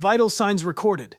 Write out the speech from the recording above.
Vital signs recorded.